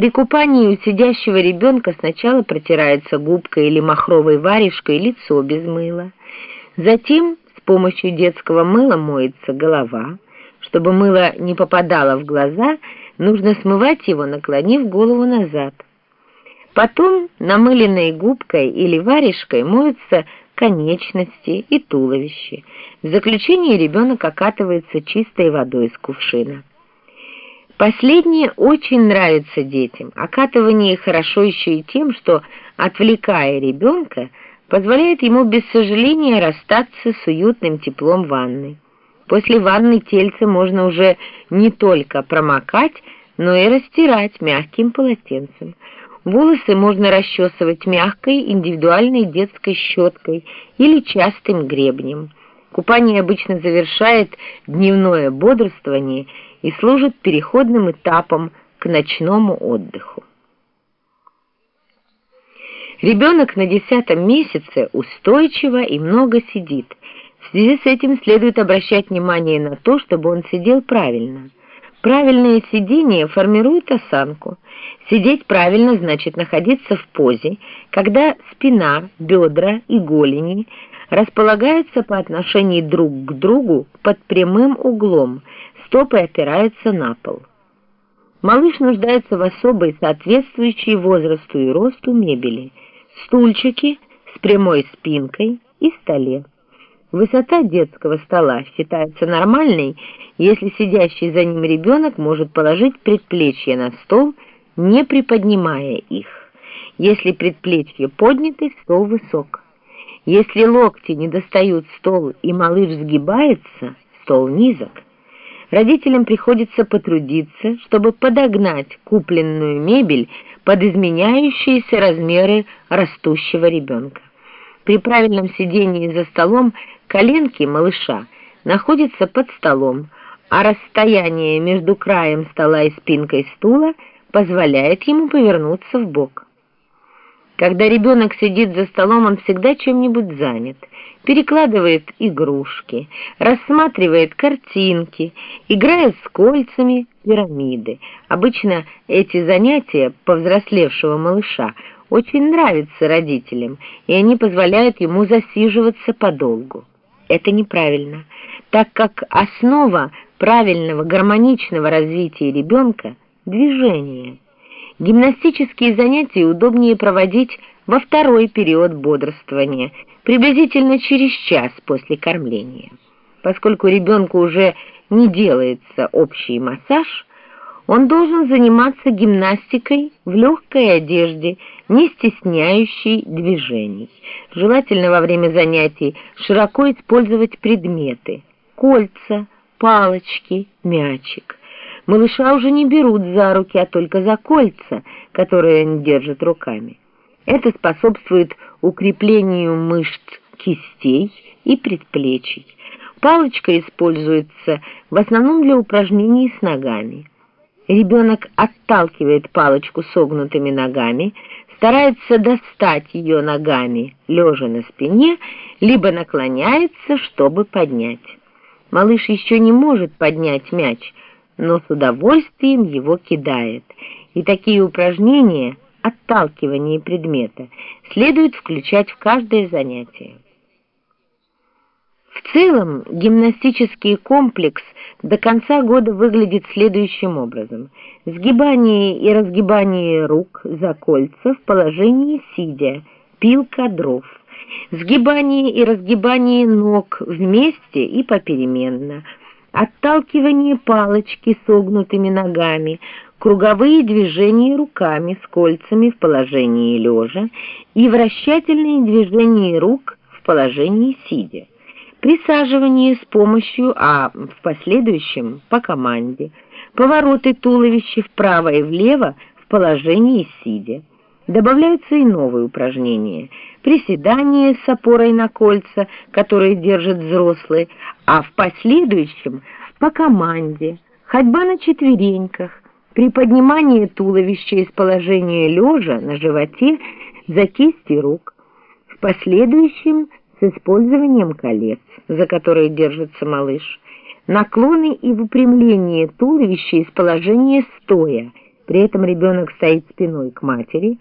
При купании у сидящего ребенка сначала протирается губкой или махровой варежкой лицо без мыла. Затем с помощью детского мыла моется голова. Чтобы мыло не попадало в глаза, нужно смывать его, наклонив голову назад. Потом намыленной губкой или варежкой моются конечности и туловище. В заключение ребенок окатывается чистой водой из кувшина. Последнее очень нравится детям. Окатывание хорошо еще и тем, что, отвлекая ребенка, позволяет ему без сожаления расстаться с уютным теплом ванны. После ванны тельце можно уже не только промокать, но и растирать мягким полотенцем. Волосы можно расчесывать мягкой индивидуальной детской щеткой или частым гребнем. Купание обычно завершает дневное бодрствование и служит переходным этапом к ночному отдыху. Ребенок на десятом месяце устойчиво и много сидит. В связи с этим следует обращать внимание на то, чтобы он сидел правильно. Правильное сидение формирует осанку. Сидеть правильно значит находиться в позе, когда спина, бедра и голени располагаются по отношению друг к другу под прямым углом, стопы опираются на пол. Малыш нуждается в особой соответствующей возрасту и росту мебели, стульчике с прямой спинкой и столе. Высота детского стола считается нормальной, если сидящий за ним ребенок может положить предплечье на стол, не приподнимая их. Если предплечье подняты, стол высок. Если локти не достают стол и малыш сгибается, стол низок. Родителям приходится потрудиться, чтобы подогнать купленную мебель под изменяющиеся размеры растущего ребенка. При правильном сидении за столом коленки малыша находятся под столом, а расстояние между краем стола и спинкой стула позволяет ему повернуться в бок. Когда ребенок сидит за столом, он всегда чем-нибудь занят. Перекладывает игрушки, рассматривает картинки, играет с кольцами пирамиды. Обычно эти занятия повзрослевшего малыша очень нравятся родителям, и они позволяют ему засиживаться подолгу. Это неправильно, так как основа правильного гармоничного развития ребенка – движение – Гимнастические занятия удобнее проводить во второй период бодрствования, приблизительно через час после кормления. Поскольку ребенку уже не делается общий массаж, он должен заниматься гимнастикой в легкой одежде, не стесняющей движений. Желательно во время занятий широко использовать предметы – кольца, палочки, мячик. Малыша уже не берут за руки, а только за кольца, которые они держат руками. Это способствует укреплению мышц кистей и предплечий. Палочка используется в основном для упражнений с ногами. Ребенок отталкивает палочку согнутыми ногами, старается достать ее ногами, лежа на спине, либо наклоняется, чтобы поднять. Малыш еще не может поднять мяч, но с удовольствием его кидает. И такие упражнения, отталкивание предмета, следует включать в каждое занятие. В целом гимнастический комплекс до конца года выглядит следующим образом. Сгибание и разгибание рук за кольца в положении сидя, пилка дров. Сгибание и разгибание ног вместе и попеременно – отталкивание палочки согнутыми ногами, круговые движения руками с кольцами в положении лежа и вращательные движения рук в положении сидя, присаживание с помощью, а в последующем по команде, повороты туловища вправо и влево в положении сидя. Добавляются и новые упражнения. Приседания с опорой на кольца, которые держат взрослые, а в последующем по команде, ходьба на четвереньках, приподнимание туловища из положения лежа на животе за кисти рук, в последующем с использованием колец, за которые держится малыш, наклоны и выпрямление туловища из положения стоя, При этом ребенок стоит спиной к матери,